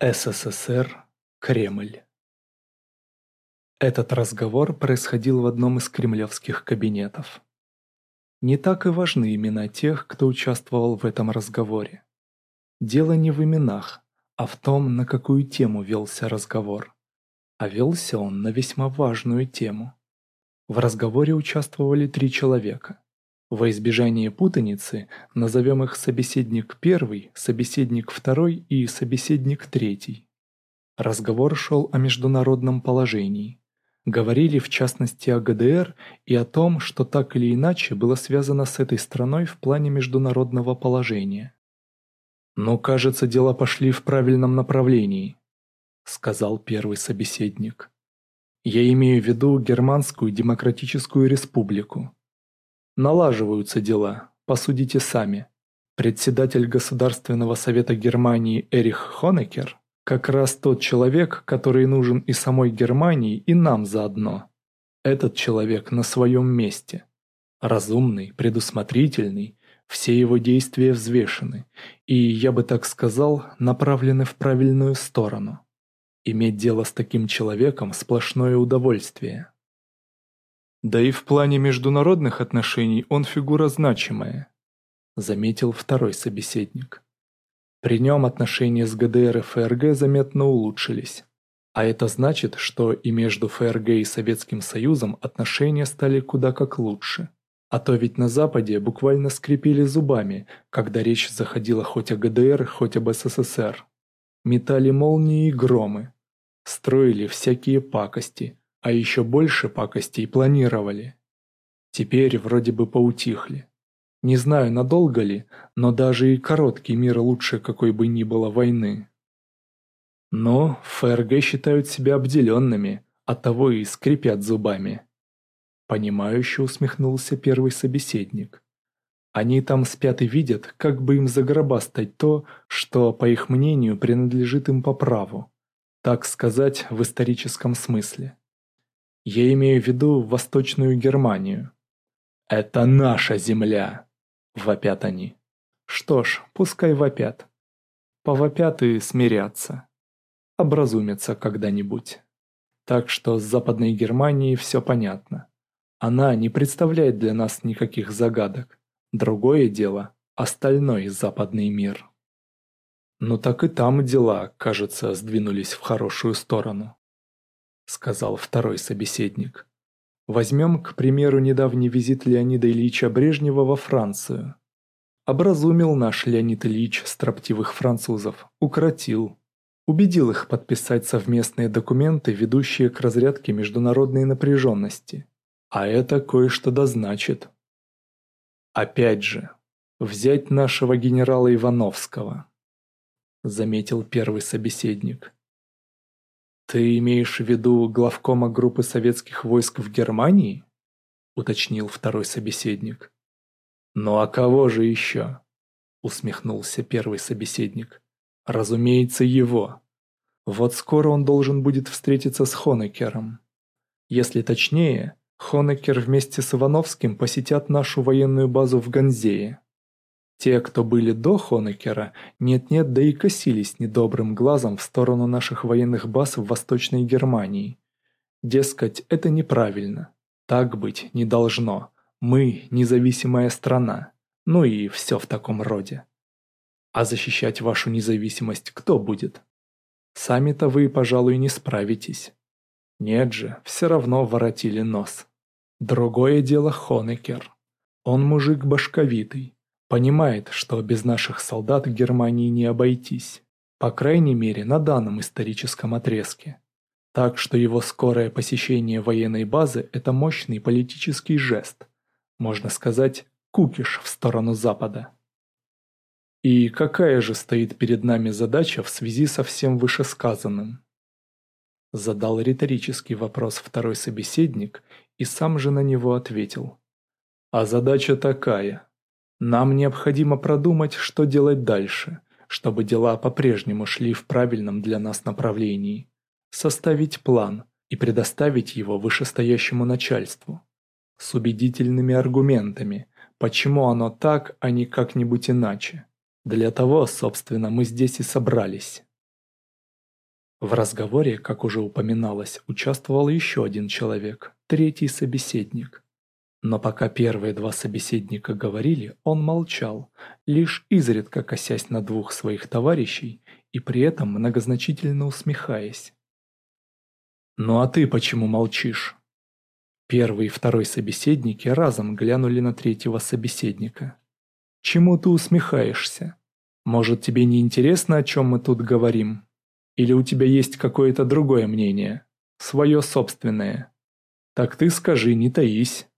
СССР, Кремль. Этот разговор происходил в одном из кремлевских кабинетов. Не так и важны имена тех, кто участвовал в этом разговоре. Дело не в именах, а в том, на какую тему велся разговор. А велся он на весьма важную тему. В разговоре участвовали три человека. Во избежание путаницы назовем их собеседник первый, собеседник второй и собеседник третий. Разговор шел о международном положении. Говорили в частности о ГДР и о том, что так или иначе было связано с этой страной в плане международного положения. «Но, кажется, дела пошли в правильном направлении», — сказал первый собеседник. «Я имею в виду Германскую Демократическую Республику. Налаживаются дела, посудите сами. Председатель Государственного совета Германии Эрих Хонекер как раз тот человек, который нужен и самой Германии, и нам заодно. Этот человек на своем месте. Разумный, предусмотрительный, все его действия взвешены и, я бы так сказал, направлены в правильную сторону. Иметь дело с таким человеком – сплошное удовольствие. Да и в плане международных отношений он фигура значимая, заметил второй собеседник. При нем отношения с ГДР и ФРГ заметно улучшились. А это значит, что и между ФРГ и Советским Союзом отношения стали куда как лучше. А то ведь на Западе буквально скрипели зубами, когда речь заходила хоть о ГДР, хоть об СССР. Метали молнии и громы. Строили всякие пакости – а еще больше пакостей планировали. Теперь вроде бы поутихли. Не знаю, надолго ли, но даже и короткий мир лучше какой бы ни было войны. Но ФРГ считают себя обделенными, оттого а и скрипят зубами. Понимающе усмехнулся первый собеседник. Они там спят и видят, как бы им загробастать то, что, по их мнению, принадлежит им по праву. Так сказать, в историческом смысле. Я имею в виду Восточную Германию. «Это наша земля!» – вопят они. Что ж, пускай вопят. Повопят и смирятся. Образумятся когда-нибудь. Так что с Западной Германией все понятно. Она не представляет для нас никаких загадок. Другое дело – остальной западный мир. Но так и там дела, кажется, сдвинулись в хорошую сторону. — сказал второй собеседник. Возьмем, к примеру, недавний визит Леонида Ильича Брежнева во Францию. Образумил наш Леонид Ильич строптивых французов, укротил. Убедил их подписать совместные документы, ведущие к разрядке международной напряженности. А это кое-что дозначит. Опять же, взять нашего генерала Ивановского, заметил первый собеседник. «Ты имеешь в виду главкома группы советских войск в Германии?» — уточнил второй собеседник. «Ну а кого же еще?» — усмехнулся первый собеседник. «Разумеется, его. Вот скоро он должен будет встретиться с Хонекером. Если точнее, Хонекер вместе с Ивановским посетят нашу военную базу в Ганзее. Те, кто были до Хонекера, нет-нет, да и косились недобрым глазом в сторону наших военных баз в Восточной Германии. Дескать, это неправильно. Так быть не должно. Мы – независимая страна. Ну и все в таком роде. А защищать вашу независимость кто будет? Сами-то вы, пожалуй, не справитесь. Нет же, все равно воротили нос. Другое дело Хонекер. Он мужик башковитый, понимает, что без наших солдат Германии не обойтись, по крайней мере на данном историческом отрезке. Так что его скорое посещение военной базы – это мощный политический жест, можно сказать, кукиш в сторону Запада. И какая же стоит перед нами задача в связи со всем вышесказанным? Задал риторический вопрос второй собеседник и сам же на него ответил. А задача такая нам необходимо продумать, что делать дальше, чтобы дела по-прежнему шли в правильном для нас направлении, составить план и предоставить его вышестоящему начальству. С убедительными аргументами, почему оно так, а не как-нибудь иначе. Для того, собственно, мы здесь и собрались. В разговоре, как уже упоминалось, участвовал еще один человек, третий собеседник. Но пока первые два собеседника говорили, он молчал, лишь изредка косясь на двух своих товарищей и при этом многозначительно усмехаясь. «Ну а ты почему молчишь?» Первый и второй собеседники разом глянули на третьего собеседника. «Чему ты усмехаешься? Может, тебе не интересно, о чем мы тут говорим? Или у тебя есть какое-то другое мнение? Свое собственное? Так ты скажи, не таись»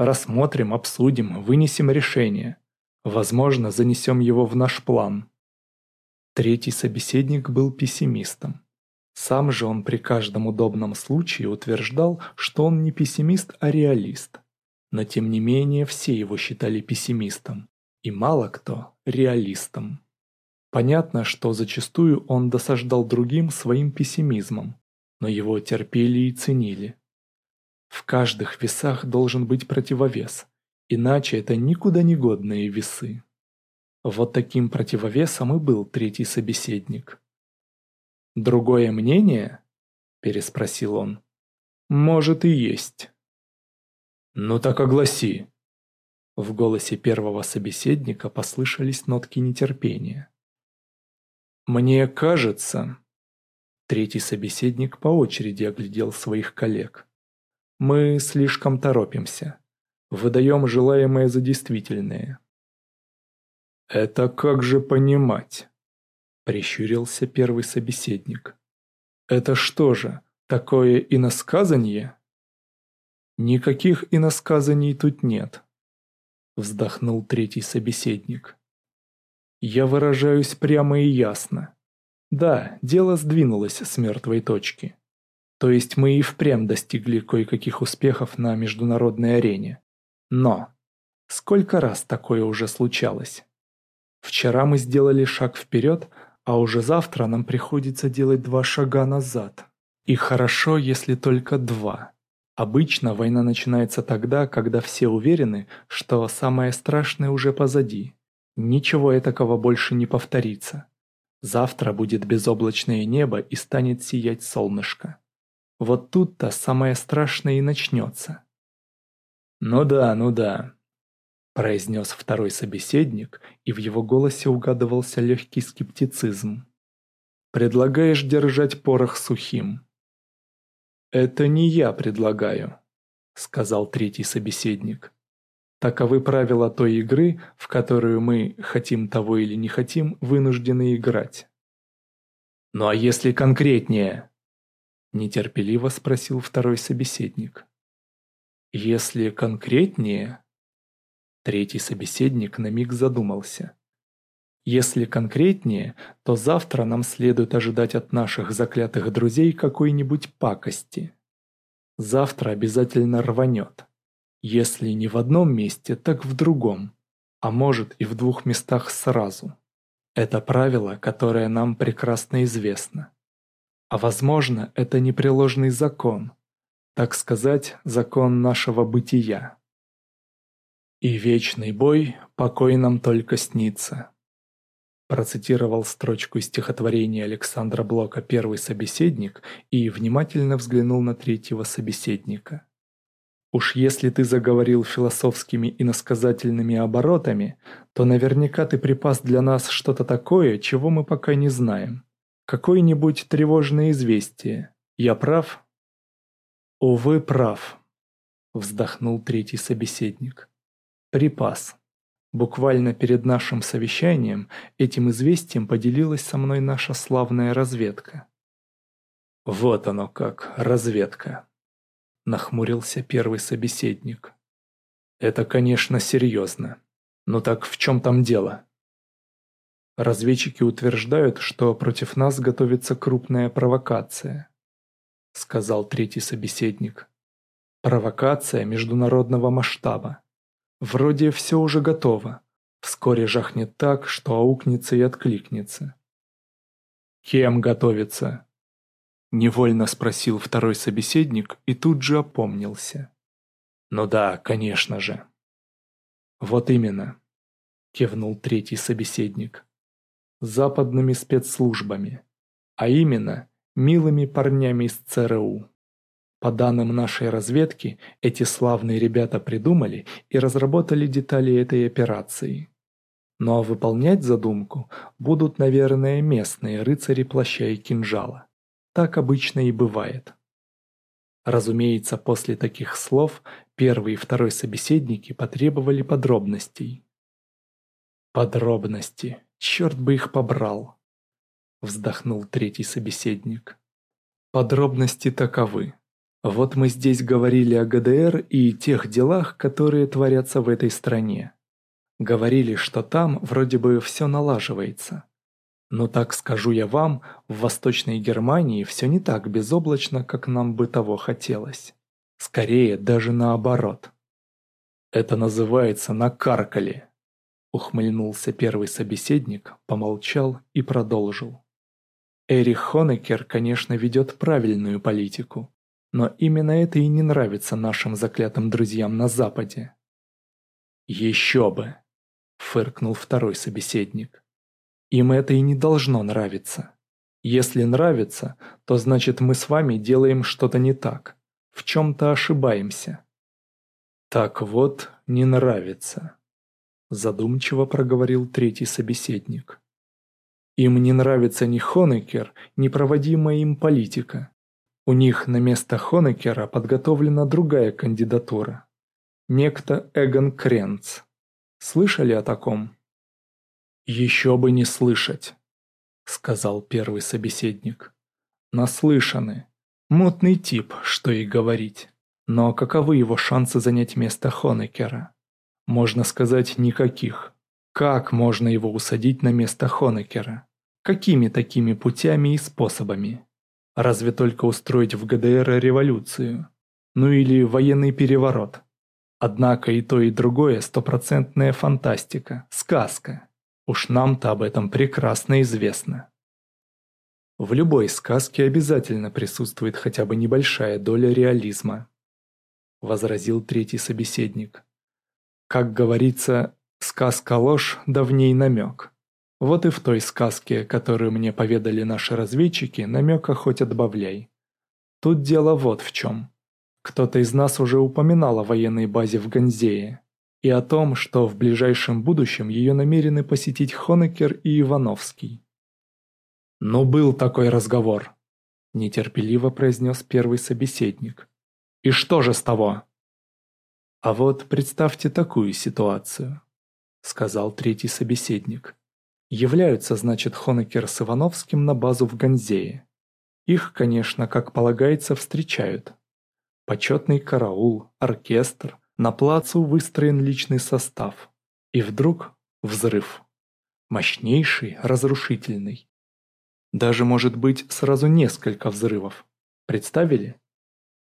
рассмотрим, обсудим, вынесем решение. Возможно, занесем его в наш план. Третий собеседник был пессимистом. Сам же он при каждом удобном случае утверждал, что он не пессимист, а реалист. Но тем не менее все его считали пессимистом, и мало кто – реалистом. Понятно, что зачастую он досаждал другим своим пессимизмом, но его терпели и ценили. В каждых весах должен быть противовес, иначе это никуда не годные весы. Вот таким противовесом и был третий собеседник. «Другое мнение?» – переспросил он. «Может и есть». «Ну так огласи». В голосе первого собеседника послышались нотки нетерпения. «Мне кажется...» Третий собеседник по очереди оглядел своих коллег – мы слишком торопимся. Выдаем желаемое за действительное. «Это как же понимать?» – прищурился первый собеседник. «Это что же, такое иносказание? «Никаких иносказаний тут нет», – вздохнул третий собеседник. «Я выражаюсь прямо и ясно. Да, дело сдвинулось с мертвой точки». То есть мы и впрямь достигли кое-каких успехов на международной арене. Но сколько раз такое уже случалось? Вчера мы сделали шаг вперед, а уже завтра нам приходится делать два шага назад. И хорошо, если только два. Обычно война начинается тогда, когда все уверены, что самое страшное уже позади. Ничего этакого больше не повторится. Завтра будет безоблачное небо и станет сиять солнышко. Вот тут-то самое страшное и начнется. «Ну да, ну да», – произнес второй собеседник, и в его голосе угадывался легкий скептицизм. «Предлагаешь держать порох сухим». «Это не я предлагаю», – сказал третий собеседник. «Таковы правила той игры, в которую мы, хотим того или не хотим, вынуждены играть». «Ну а если конкретнее?» нетерпеливо спросил второй собеседник. «Если конкретнее...» Третий собеседник на миг задумался. «Если конкретнее, то завтра нам следует ожидать от наших заклятых друзей какой-нибудь пакости. Завтра обязательно рванет. Если не в одном месте, так в другом, а может и в двух местах сразу. Это правило, которое нам прекрасно известно». А возможно, это непреложный закон, так сказать, закон нашего бытия. «И вечный бой покой нам только снится», процитировал строчку из стихотворения Александра Блока первый собеседник и внимательно взглянул на третьего собеседника. «Уж если ты заговорил философскими и насказательными оборотами, то наверняка ты припас для нас что-то такое, чего мы пока не знаем», какое-нибудь тревожное известие. Я прав? Увы, прав, вздохнул третий собеседник. Припас. Буквально перед нашим совещанием этим известием поделилась со мной наша славная разведка. Вот оно как, разведка. Нахмурился первый собеседник. Это, конечно, серьезно. Но так в чем там дело? Разведчики утверждают, что против нас готовится крупная провокация, сказал третий собеседник. Провокация международного масштаба. Вроде все уже готово. Вскоре жахнет так, что аукнется и откликнется. Кем готовится? Невольно спросил второй собеседник и тут же опомнился. Ну да, конечно же. Вот именно, кивнул третий собеседник западными спецслужбами, а именно милыми парнями из ЦРУ. По данным нашей разведки, эти славные ребята придумали и разработали детали этой операции. Ну а выполнять задумку будут, наверное, местные рыцари плаща и кинжала. Так обычно и бывает. Разумеется, после таких слов первый и второй собеседники потребовали подробностей. Подробности. «Черт бы их побрал!» – вздохнул третий собеседник. Подробности таковы. Вот мы здесь говорили о ГДР и тех делах, которые творятся в этой стране. Говорили, что там вроде бы все налаживается. Но так скажу я вам, в Восточной Германии все не так безоблачно, как нам бы того хотелось. Скорее, даже наоборот. Это называется накаркали. Ухмыльнулся первый собеседник, помолчал и продолжил. Эрих Хонекер, конечно, ведет правильную политику, но именно это и не нравится нашим заклятым друзьям на Западе. «Еще бы!» – фыркнул второй собеседник. «Им это и не должно нравиться. Если нравится, то значит мы с вами делаем что-то не так, в чем-то ошибаемся». «Так вот, не нравится», задумчиво проговорил третий собеседник. Им не нравится ни Хонекер, ни проводимая им политика. У них на место Хонекера подготовлена другая кандидатура. Некто Эгон Кренц. Слышали о таком? «Еще бы не слышать», — сказал первый собеседник. «Наслышаны. Мутный тип, что и говорить. Но каковы его шансы занять место Хонекера?» Можно сказать, никаких. Как можно его усадить на место Хонекера? Какими такими путями и способами? Разве только устроить в ГДР революцию? Ну или военный переворот? Однако и то, и другое – стопроцентная фантастика, сказка. Уж нам-то об этом прекрасно известно. В любой сказке обязательно присутствует хотя бы небольшая доля реализма, возразил третий собеседник. Как говорится, сказка ложь, да в ней намек. Вот и в той сказке, которую мне поведали наши разведчики, намека хоть отбавляй. Тут дело вот в чем. Кто-то из нас уже упоминал о военной базе в Ганзее и о том, что в ближайшем будущем ее намерены посетить Хонекер и Ивановский. «Но был такой разговор», – нетерпеливо произнес первый собеседник. «И что же с того?» «А вот представьте такую ситуацию», — сказал третий собеседник. «Являются, значит, Хонекер с Ивановским на базу в Ганзее. Их, конечно, как полагается, встречают. Почетный караул, оркестр, на плацу выстроен личный состав. И вдруг взрыв. Мощнейший, разрушительный. Даже, может быть, сразу несколько взрывов. Представили?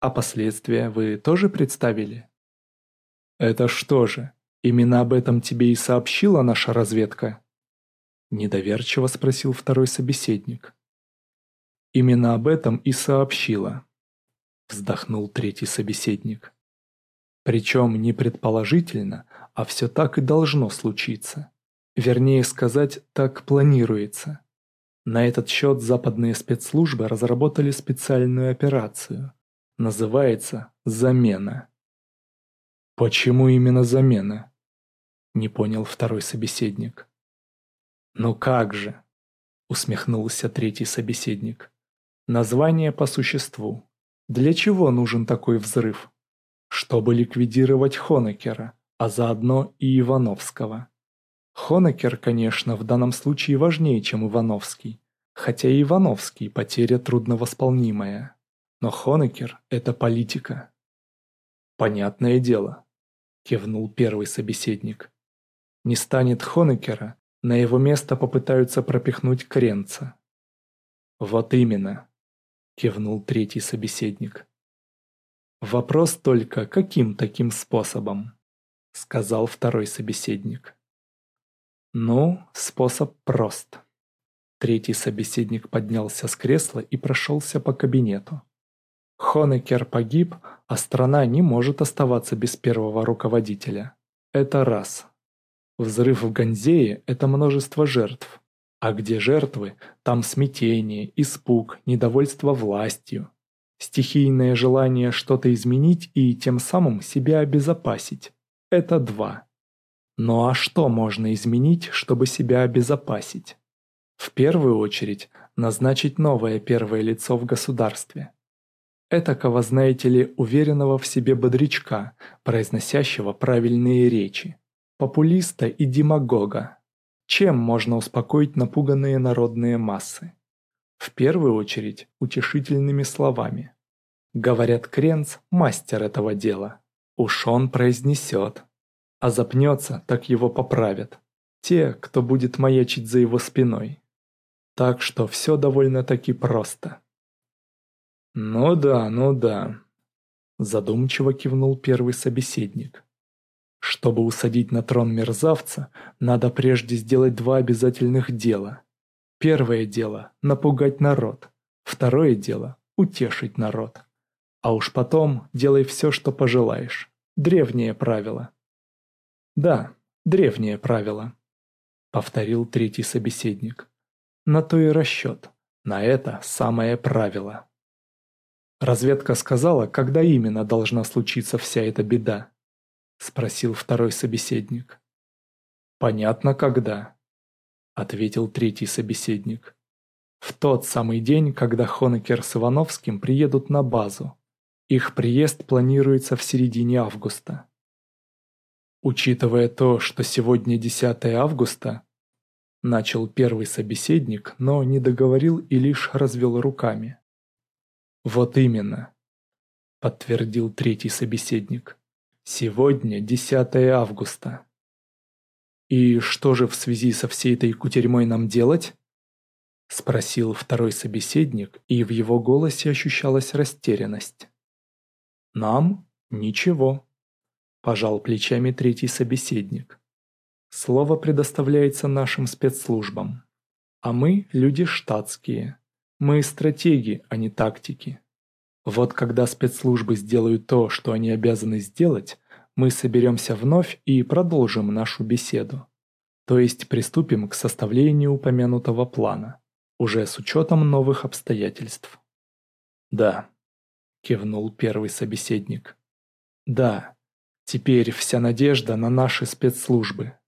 А последствия вы тоже представили?» Это что же, именно об этом тебе и сообщила наша разведка? Недоверчиво спросил второй собеседник. Именно об этом и сообщила. Вздохнул третий собеседник. Причем не предположительно, а все так и должно случиться. Вернее сказать, так планируется. На этот счет западные спецслужбы разработали специальную операцию. Называется «Замена». «Почему именно замена?» — не понял второй собеседник. «Ну как же!» — усмехнулся третий собеседник. «Название по существу. Для чего нужен такой взрыв? Чтобы ликвидировать Хонекера, а заодно и Ивановского. Хонекер, конечно, в данном случае важнее, чем Ивановский, хотя и Ивановский потеря трудновосполнимая. Но Хонекер — это политика. Понятное дело, кивнул первый собеседник. Не станет Хонекера, на его место попытаются пропихнуть Кренца. Вот именно, кивнул третий собеседник. Вопрос только, каким таким способом, сказал второй собеседник. Ну, способ прост. Третий собеседник поднялся с кресла и прошелся по кабинету. Хонекер погиб, а страна не может оставаться без первого руководителя. Это раз. Взрыв в Ганзее – это множество жертв. А где жертвы, там смятение, испуг, недовольство властью. Стихийное желание что-то изменить и тем самым себя обезопасить. Это два. Ну а что можно изменить, чтобы себя обезопасить? В первую очередь, назначить новое первое лицо в государстве – этакого, знаете ли, уверенного в себе бодрячка, произносящего правильные речи, популиста и демагога. Чем можно успокоить напуганные народные массы? В первую очередь, утешительными словами. Говорят, Кренц – мастер этого дела. Уж он произнесет. А запнется, так его поправят. Те, кто будет маячить за его спиной. Так что все довольно-таки просто. «Ну да, ну да», – задумчиво кивнул первый собеседник. «Чтобы усадить на трон мерзавца, надо прежде сделать два обязательных дела. Первое дело – напугать народ, второе дело – утешить народ. А уж потом делай все, что пожелаешь. Древнее правило». «Да, древнее правило», – повторил третий собеседник. «На то и расчет. На это самое правило». «Разведка сказала, когда именно должна случиться вся эта беда?» – спросил второй собеседник. «Понятно, когда», – ответил третий собеседник. «В тот самый день, когда Хонекер с Ивановским приедут на базу. Их приезд планируется в середине августа». «Учитывая то, что сегодня 10 августа», – начал первый собеседник, но не договорил и лишь развел руками. «Вот именно», — подтвердил третий собеседник. «Сегодня 10 августа». «И что же в связи со всей этой кутерьмой нам делать?» Спросил второй собеседник, и в его голосе ощущалась растерянность. «Нам? Ничего», – пожал плечами третий собеседник. «Слово предоставляется нашим спецслужбам. А мы – люди штатские. Мы – стратеги, а не тактики. Вот когда спецслужбы сделают то, что они обязаны сделать, мы соберемся вновь и продолжим нашу беседу. То есть приступим к составлению упомянутого плана, уже с учетом новых обстоятельств. «Да», – кивнул первый собеседник. «Да, теперь вся надежда на наши спецслужбы».